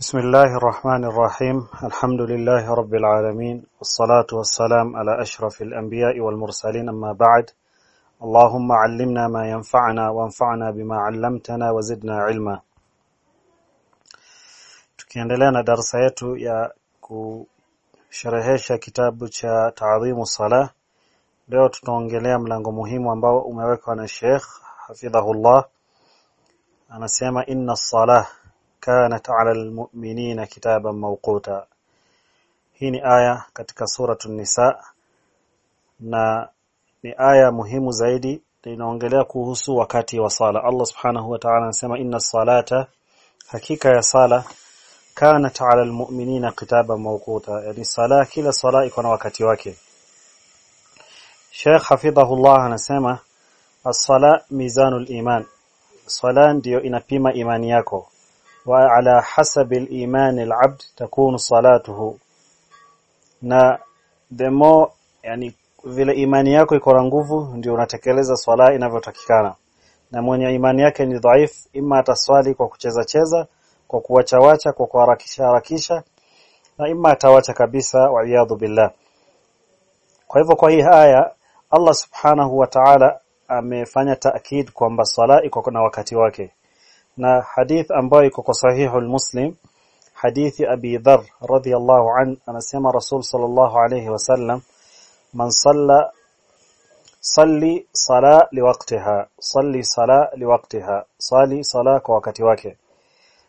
بسم الله الرحمن الرحيم. الحمد لله رب العالمين والصلاة والسلام على أشرف الأنبياء والمرسلين أما بعد. اللهم علمنا ما ينفعنا وانفعنا بما علمتنا وزدنا علما. تكيندلنا درسات يا كو شرهش كتاب تعظيم الصلاة leo tutaongelea mlango muhimu ambao الشيخ na الله أنا سيما إن الصلاة kanat 'ala almu'minina kitaban mawquta hii ni aya katika suratu nisa na ni aya muhimu zaidi inaongelea kuhusu wakati wa sala. Allah subhanahu wa ta'ala anasema inna salata hakika ya sala kanat 'ala almu'minina kitaban mawquta. Yani sala kila sala iko na wakati wake. Sheikh hafidhahullah anasema as-sala mizanul iman. Sala ndiyo inapima imani yako ala hasabi al-iman al-abd takunu salatuhu. Na the yani vile imani yako iko na nguvu ndio unatekeleza swala inavyotakikana. Na mwenye imani yake ni dhaif ima ataswali kwa kucheza cheza kwa kuwacha wacha kwa kuharakisha harakisha na ima atawacha kabisa wa billah. Kwa hivyo kwa hii haya Allah subhanahu wa ta'ala amefanya taakid kwamba swala iko na wakati wake na hadith ambayo iko kwa sahihu muslim hadithi Abi Dharr radhiyallahu an anasema Rasul sallallahu alayhi wasallam man salla salli sala liwaqtiha salli sala liwaqtiha sali sala kwa wakati wake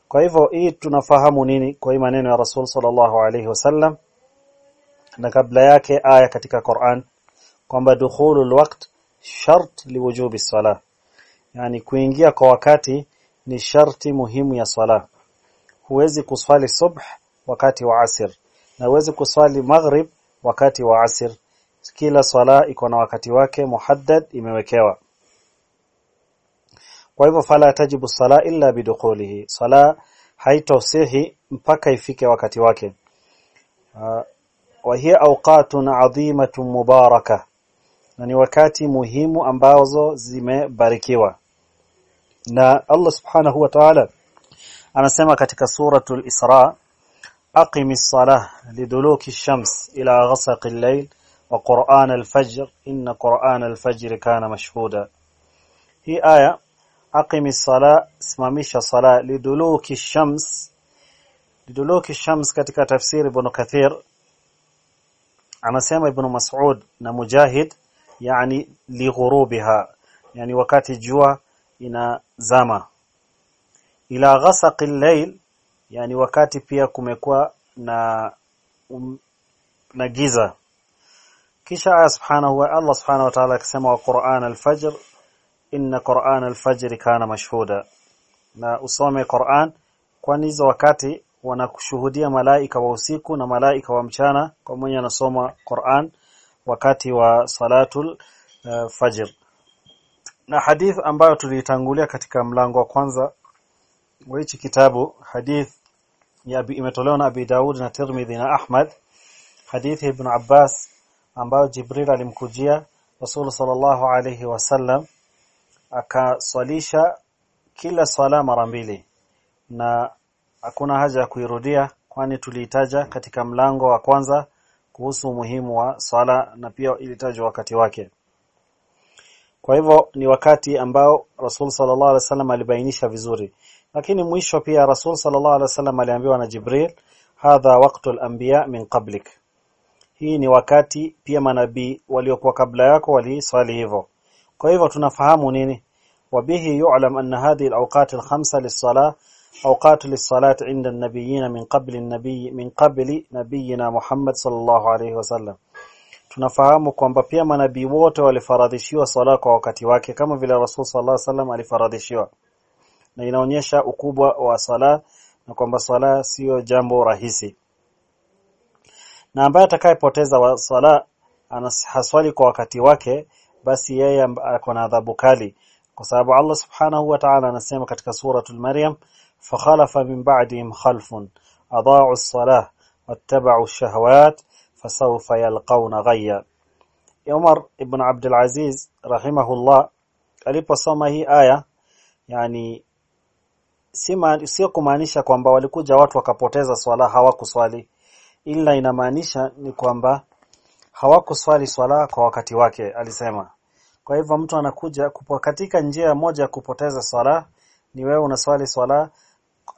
kwa hivyo hii tunafahamu nini kwa hii maneno ya Rasul sallallahu alayhi wasallam na kabla yake aya katika Qur'an kwamba dukhulul waqt shart liwujubi salah yani kuingia kwa wakati ni sharti muhimu ya sala huwezi kuswali subh wakati wa asir na huwezi kuswali maghrib wakati wa asir kila swala iko na wakati wake muhaddad imewekewa. Kwa hivyo fala tajibu sala illa bidukhulihi sala haitosihi mpaka ifike wakati wake. Wa hiya awqatun adhimatun mubaraka. Na ni wakati muhimu ambazo zimebarikiwa na Allah subhanahu wa ta'ala anasema katika suratul Isra aqimis salah liduluki shams ila ghasaqi al-layl wa qur'an al-fajr inna qur'an al-fajr kana mashhuda hii aya aqimis salah simamisha salah liduluki shams liduluki shams katika tafsiri ibn Kathir anasema ibn Mas'ud na Mujahid yani lighurubiha yani wakati jua inazama ila ghasaqi al-layl yani wakati pia kumekuwa na um, na giza. Kisha aya subhanahu wa Allah subhanahu wa ta'ala akisema wa Qur'an al-fajr inna Qur'an al-fajr kana mashhuda. Na usome Qur'an kwani hizo wakati wanakushuhudia malaika wa usiku na malaika wa mchana kwa mwenye anasoma Qur'an wakati wa salatul uh, fajr na hadith ambayo tuliitangulia katika mlango wa kwanza wa hichi kitabu hadith ya imetolewa na Abi Daud na Tirmidhi na Ahmad. Hadithi ibn Abbas ambayo Jibril alimkujia Rasul sallallahu alayhi wasallam akaswalisha kila swala mara mbili. Na hakuna haja ya kuirudia kwani tuliitaja katika mlango wa kwanza kuhusu umuhimu wa sala na pia ilitajwa wakati wake kwa hivyo ni wakati ambao Rasul sallallahu alaihi wasallam alibainisha vizuri lakini mwisho pia Rasul sallallahu alaihi wasallam aliambiwa na Jibril hadha waqtul anbiya min qablik hii ni wakati pia manabii waliokuwa kabla yako waliswali hivyo kwa hivyo tunafahamu nini wabihi yu'lam anna hadhihi al-awqat al-khamsa lis-salah awqat lis-salat 'inda an-nabiyyin min qabli an-nabiy min qabli nabiyyina Muhammad sallallahu alaihi wasallam tunafahamu kwamba pia manabii wote walifaradhishiwa sala kwa wakati wake kama vile Rasul sallallahu alaihi wasallam alifaradhishiwa. Na inaonyesha ukubwa wa sala na kwamba sala sio jambo rahisi. Na ambaye atakayepoteza sala haswali kwa wakati wake basi yeye ako na adhabu kali. Kwa sababu Allah subhanahu wa ta'ala anasema katika suratul Maryam fakhalafa min ba'dihim khalfun adaa'u as-salah wattaba'u ash-shahawat fasawfa yalqawna ghayya Umar ibn Abdul Aziz rahimahullah aliposoma hii aya yani sima sio kumaanisha kwamba walikuja watu wakapoteza swala hawakuswali. ila inamaanisha ni kwamba hawakuswali swala kwa wakati wake alisema. kwa hivyo mtu anakuja kupo katika njia moja ya kupoteza swala ni wewe unaswali swala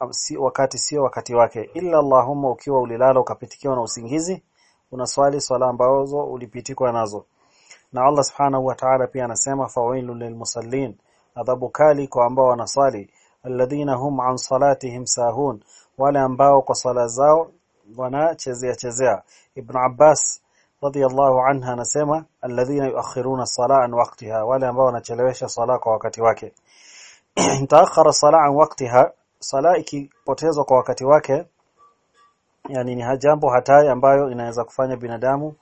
si wakati sio wakati wake. illa Allahumma ukiwa ulilala ukapitikiwa na usingizi unaswali swala ambazo ulipitikwa nazo. Na Allah subhanahu wa ta'ala pia anasema fawailul lilmusallin adhabu kali kwa ambao wanaswali. Alladhina hum an salatihim sahun. Wale ambao kwa swala zao wanachezea chezea. Ibn Abbas radiyallahu anha anasema alladhina yuakhiruna as-salaa an waqtiha. Wale ambao wanachelewesha sala kwa wakati wake. Taakhara salaa an waqtiha sala ikipotezwa kwa wakati wake yani ni jambo hatari ambayo inaweza kufanya binadamu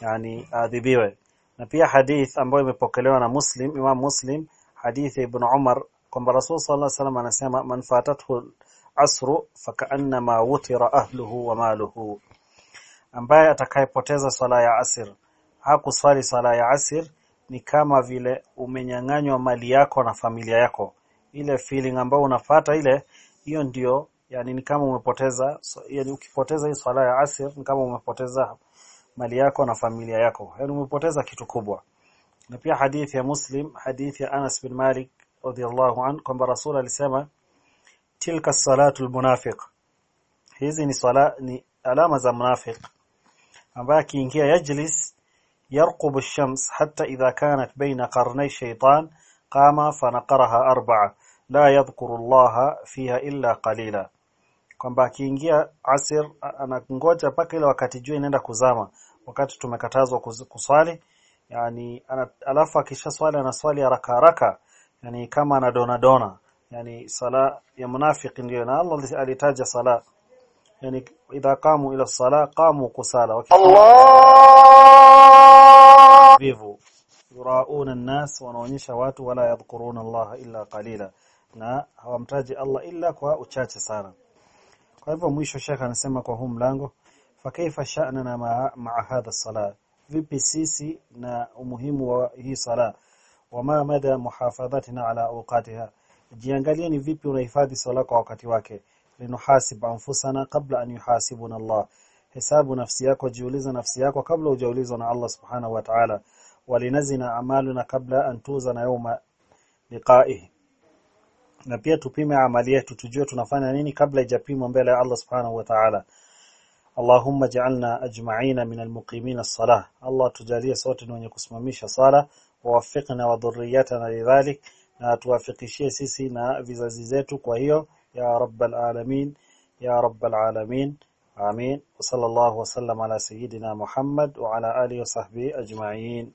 yani adhibiwe. Na pia hadith ambayo imepokelewa na Muslim Imam Muslim hadithi ibn Umar kwamba Rasul sallallahu alaihi wasallam anasema man fatathu asru fakaannama wutira ahluhu wa maluhu. Ambaye atakayepoteza swala ya asir hakuswali swala ya asir ni kama vile umenyang'anywa mali yako na familia yako. Ile feeling ambayo unafata ile hiyo ndio yani ni kama umepoteza so, yani ukipoteza hii swala ya asir ni kama umepoteza mali yako na familia yako yani umepoteza kitu kubwa na pia hadithi ya Muslim hadithi ya Anas bin Malik radhiyallahu an kwamba Rasul alisema tilka salatu almunafiq hizi ni swala ni alama za munafiq ambaye akiingia yajlis yarqubu ash-shams hatta idha kanat baina qarnay shaytan qama fanaqaraha arba'a la yadhkuru Allah fiha illa qalila kwamba akiingia asir anangoja mpaka ile wakati jua inaenda kuzama wakati tumekatazwa kuswali yani ana, alafu akisha swali anaswali haraka haraka yani kama anadona dona yani sala ya munafiki ndio na Allah alitaja sala yani idha qamu ila sala qamu kusala Allah! Vivu yurauna an-nas wanaonyesha watu wala yadhkuruna Allah illa qalila na hawamtaji Allah illa kwa uchache sana kwa hivyo mwisho shekha anasema kwa huu mlango fakaifa sha'nana ma'a ma hadha sala vipi sisi na umuhimu wa hii sala wama mada muhafadhatina ala awqatiha? Jiangalie ni vipi unahifadhi sala kwa wakati wake. Linuhasib anfusana kabla an yuhasibuna Allah. Hesabu nafsi yako jiuliza nafsi yako kabla hujaulizwa na Allah subhanahu wa ta'ala. Walinazina amaluna kabla an tuzana yawma liqa'ihi na pia tupime amali yetu tujue tunafanya nini kabla ijapimwa mbele ya Allah subhanahu wa ta'ala. Ja'alna ajma'ina min almuqimin as-salah. Allah tujalie sote ni wenye kusimamisha sala wawafikna wa dhurriyatana lidhalik na tuwafikishie sisi na vizazi zetu. Kwa hiyo ya rabbal alamin ya rabbal alamin amin. Sallallahu wa sallam ala sayidina Muhammad wa ala alihi wa sahbihi ajma'in